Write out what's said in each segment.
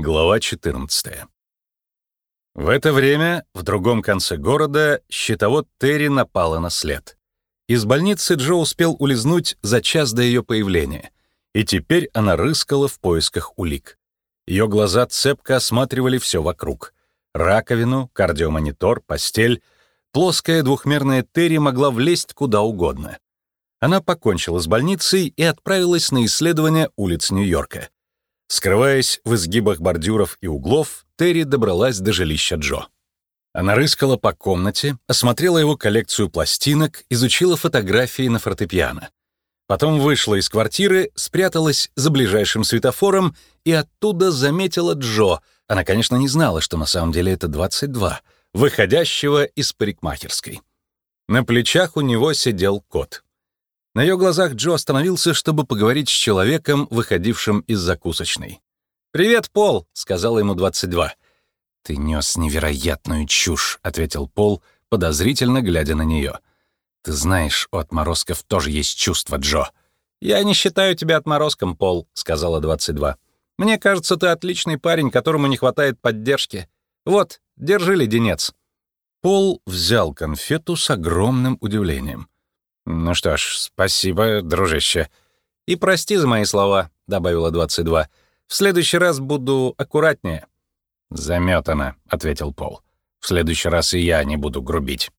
Глава 14. В это время в другом конце города щитовод Терри напала на след. Из больницы Джо успел улизнуть за час до ее появления, и теперь она рыскала в поисках улик. Ее глаза цепко осматривали все вокруг. Раковину, кардиомонитор, постель. Плоская двухмерная Терри могла влезть куда угодно. Она покончила с больницей и отправилась на исследование улиц Нью-Йорка. Скрываясь в изгибах бордюров и углов, Терри добралась до жилища Джо. Она рыскала по комнате, осмотрела его коллекцию пластинок, изучила фотографии на фортепиано. Потом вышла из квартиры, спряталась за ближайшим светофором и оттуда заметила Джо. Она, конечно, не знала, что на самом деле это 22, выходящего из парикмахерской. На плечах у него сидел кот. На ее глазах Джо остановился, чтобы поговорить с человеком, выходившим из закусочной. «Привет, Пол», — сказал ему 22. «Ты нес невероятную чушь», — ответил Пол, подозрительно глядя на нее. «Ты знаешь, у отморозков тоже есть чувства, Джо». «Я не считаю тебя отморозком, Пол», — сказала 22. «Мне кажется, ты отличный парень, которому не хватает поддержки. Вот, держи леденец». Пол взял конфету с огромным удивлением. «Ну что ж, спасибо, дружище. И прости за мои слова», — добавила 22. «В следующий раз буду аккуратнее». «Замётано», — ответил Пол. «В следующий раз и я не буду грубить».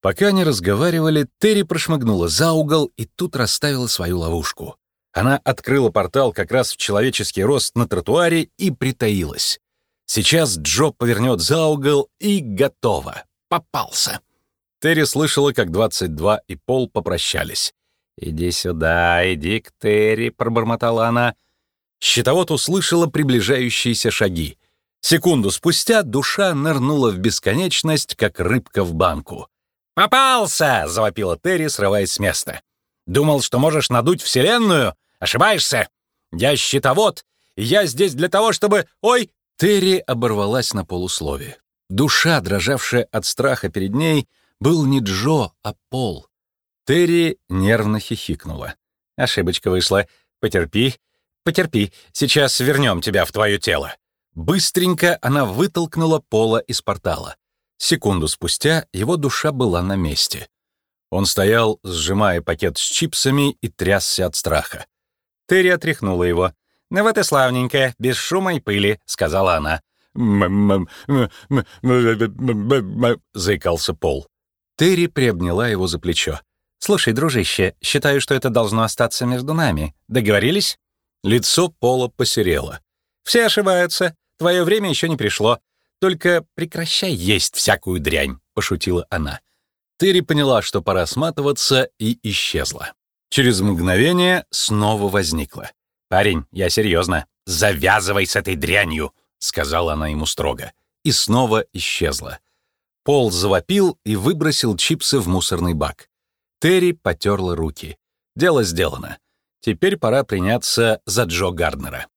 Пока они разговаривали, Терри прошмыгнула за угол и тут расставила свою ловушку. Она открыла портал как раз в человеческий рост на тротуаре и притаилась. Сейчас Джо повернет за угол и готово. Попался. Терри слышала, как 22 и Пол попрощались. «Иди сюда, иди к Терри», — пробормотала она. Щитовод услышала приближающиеся шаги. Секунду спустя душа нырнула в бесконечность, как рыбка в банку. «Попался!» — завопила Терри, срываясь с места. «Думал, что можешь надуть Вселенную? Ошибаешься! Я щитовод, и я здесь для того, чтобы... Ой!» Терри оборвалась на полусловие. Душа, дрожавшая от страха перед ней, был не Джо, а Пол. Терри нервно хихикнула. Ошибочка вышла. Потерпи, потерпи, сейчас вернем тебя в твое тело. Быстренько она вытолкнула Пола из портала. Секунду спустя его душа была на месте. Он стоял, сжимая пакет с чипсами и трясся от страха. Терри отряхнула его. «Ну вот и славненько, без шума и пыли», — сказала она. заикался Пол. Терри приобняла его за плечо. «Слушай, дружище, считаю, что это должно остаться между нами. Договорились?» Лицо Пола посерело. «Все ошибаются. Твое время еще не пришло. Только прекращай есть всякую дрянь», — пошутила она. Терри поняла, что пора сматываться, и исчезла. Через мгновение снова возникла. «Парень, я серьезно. Завязывай с этой дрянью», — сказала она ему строго. И снова исчезла. Пол завопил и выбросил чипсы в мусорный бак. Терри потерла руки. Дело сделано. Теперь пора приняться за Джо Гарднера.